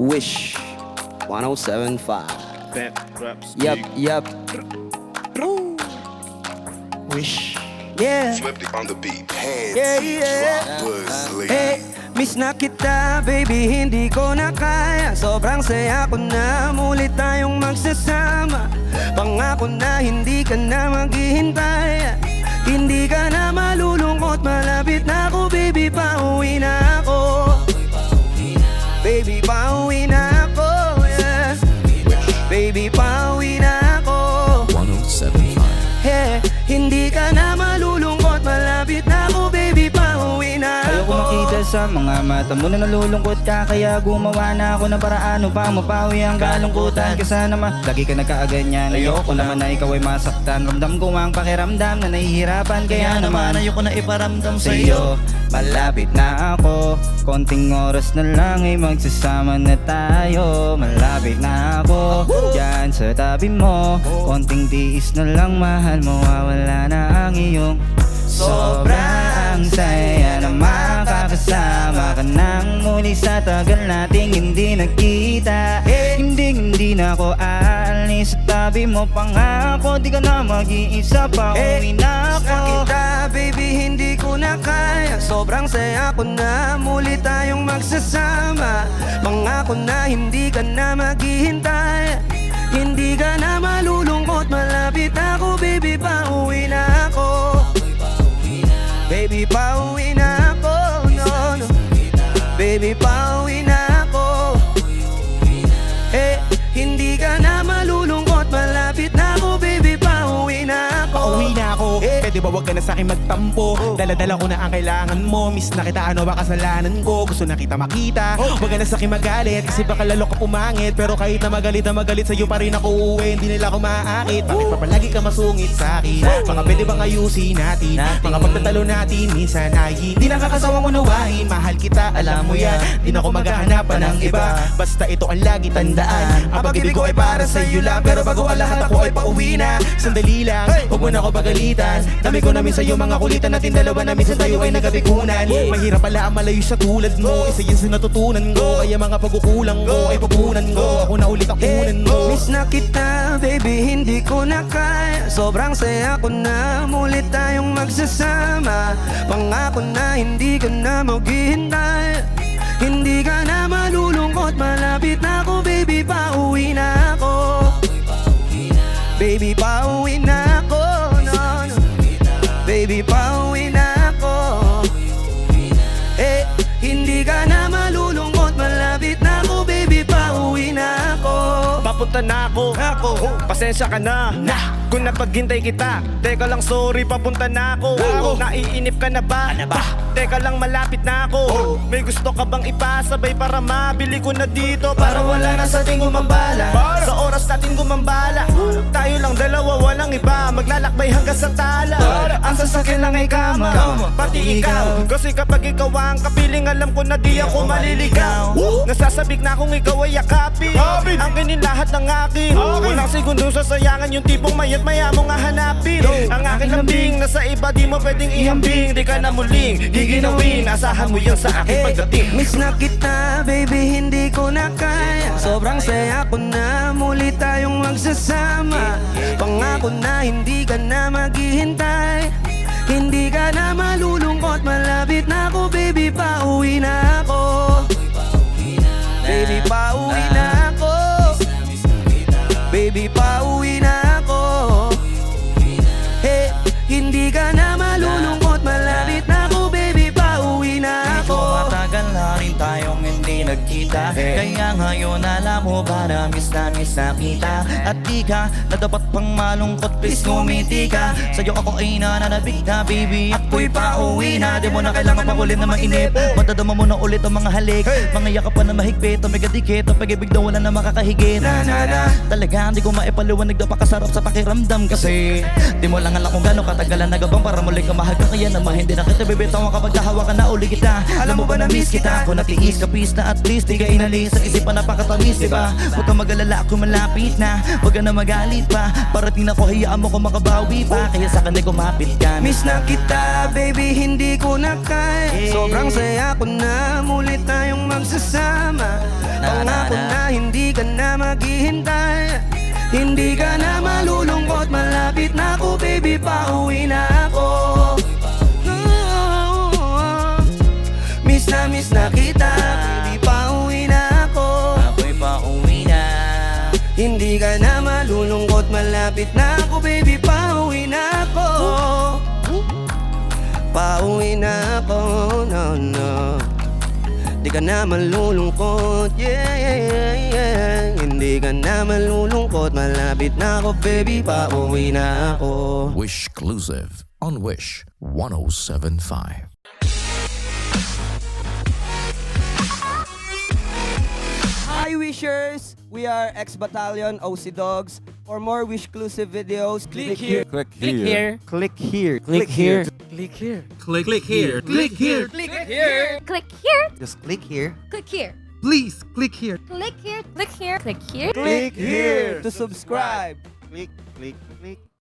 Wish 1075. Vamp raps. Yup, yup. Woo. Wish. Yeah. Flipped it on the beat. Panty Yeah, yeah. drop. Hey, miss na kita, baby, hindi ko na kaya Sobrang saya ko na, muli tayong magsasama Pangako na hindi ka na maghihintay Hindi ka na malulungkot, malapit na ako, baby, pauwi na ako Baby, pauwi na makita sa mga mata mo na nalulungkot ka Kaya gumawa na ako ng paraan upang mapawi ang kalungkutan. Kasi naman, lagi ka nagkaaganyan Ayoko naman na ikaw ay masaktan. Ramdam ko ang pakiramdam na nahihirapan. Kaya naman ayoko na iparamdam sa iyo Malapit na ako. Konting oras na lang ay magsasama na tayo. Malapit na ako Diyan sa tabi mo. Konting tiis na lang mahal mo Mawala na ang iyong Sobrang saya na makakasama ka nang muli sa tagal nating hindi nagkita. Hindi hindi na ako aalis. Sa tabi mo Pangako di ka na mag-iisa pa. Uwi na Sa ako kita, baby, hindi ko na kaya. Sobrang saya ko na, muli tayong magsasama. Pangako na hindi ka na maghihintay. Hindi ka na malulungkot, malapit ako, baby, pauwi na Pwede ba wag ka na sa akin magtampo? Daladala ko na ang kailangan mo. Miss na kita ano ba kasalanan ko? Gusto na kita makita. Wag ka na sa akin magalit Kasi baka lalo ka pumangit. Pero kahit na magalit na magalit Sa'yo pa rin ako uuwi. Hindi nila ako maaakit. Bakit pa palagi ka masungit sa akin? Mga pwede bang ayusin natin? Mga pagtatalo natin Minsan ay hindi nakakasawang unawain Mahal kita alam mo yan. Di na ako maghahanapan ng iba. Basta ito ang lagi tandaan. Ang pag-ibig ko ay para sa iyo lang. Pero bago ang lahat ako ay pauwi na. Sandali lang, huwag mo na ako pagalitan Dami ko namin sa iyo mga kulitan natin dalawa na minsan tayo ay nagabigunan Mahirap pala ang malayo sa tulad mo Isa yun sa natutunan ko. Kaya mga pagkukulang ko ay pupunan ko. Ako na ulit ang kunan mo. Miss na kita, baby, hindi ko na kaya. Sobrang saya ko na, muli tayong magsasama. Pangako na hindi ka na maghihintay. Hindi ka na malulungkot, malapit na ako, baby, pauwi na ako. Baby, pauwi Papunta na ako. Ako. Pasensya ka na. Na. Kung napaghintay kita. Teka lang, sorry, papunta na ako. Naiinip ka na ba? Ano ba? Teka lang, malapit na ako. May gusto ka bang ipasabay para mabili ko na dito? Para wala na sa ating gumambala. Sa oras natin gumambala. Tayo lang dalawa, walang iba. Maglalakbay hanggang sa tala. Ang sasakyan lang ay kama. Pati ikaw. Kasi kapag ikaw ang kapiling, alam ko na di ako maliligaw. Nasasabik na kung ikaw ay yakapin. Ang ganin lahat ng akin. Walang segundo sasayangan yung tipong mayat maya mo nga hanapin. Ang akin lambing, nasa iba di mo pwedeng ihambing. Di ka na muling giginawin. Asahan mo yan sa akin pagdating. miss na kita, baby, hindi ko na kaya Sobrang saya ko na, muli tayong magsasama Pangako na hindi ka na maghihintay Hindi ka na malulungkot, malapit na ako, baby, pauwi na ako ngayon alam mo ba na miss na miss na kita? At di ka na dapat pang malungkot please ngumiti ka. Sa'yo ako ay nananabik na baby Ako'y pauwi na. Di mo na kailangan pa ulit na mainip. Madadama mo na ulit ang mga halik. Mga yakap pa na mahigpit Ang megadikit. Ang pag-ibig daw wala na makakahigit. Na, na, na. Talaga hindi ko maipaliwanag na pakasarap sa pakiramdam Kasi di mo lang alam kung gano'ng katagalan nagabang Para muli ka mahal ka. Kaya naman hindi na kita bibitawan kapag nahawakan na uli kita. Alam mo ba na miss kita? Kung natiis ka peace na at least Di ka inalis. Sa isipan napakatamis diba Huwag ka mag-alala ako malapit na. Huwag ka na magalit pa. Parating na ko hayaan mo ko makabawi pa. Kaya sa kanila kumapit ka. Na. Miss na kita, baby hindi ko na kaya. Sobrang saya ko na Mulit tayong magsasama Pangako na hindi ka na maghihintay. Hindi ka na malulungkot Malapit na ako baby Pauwi na ako. Oh, Miss na miss na kita Baby pauwi na ako. Ako'y pauwi na. Hindi ka na malulungkot Malapit na ako baby Pauwi na ako. Pauwi na ako No no Hindi ka na malulungkot Yeah yeah yeah Hindi ka na malulungkot Malapit na ako baby Pauwi na ako Wish exclusive on Wish 1075. Hi Wishers! We are X-Battalion OC Dogs. For more Wish-exclusive videos, click here. Click here Click here Click here. Click here. Click here. Just click here Click here. Please, click here. Click here. Click here. Click here. Click here to subscribe. Click, click, click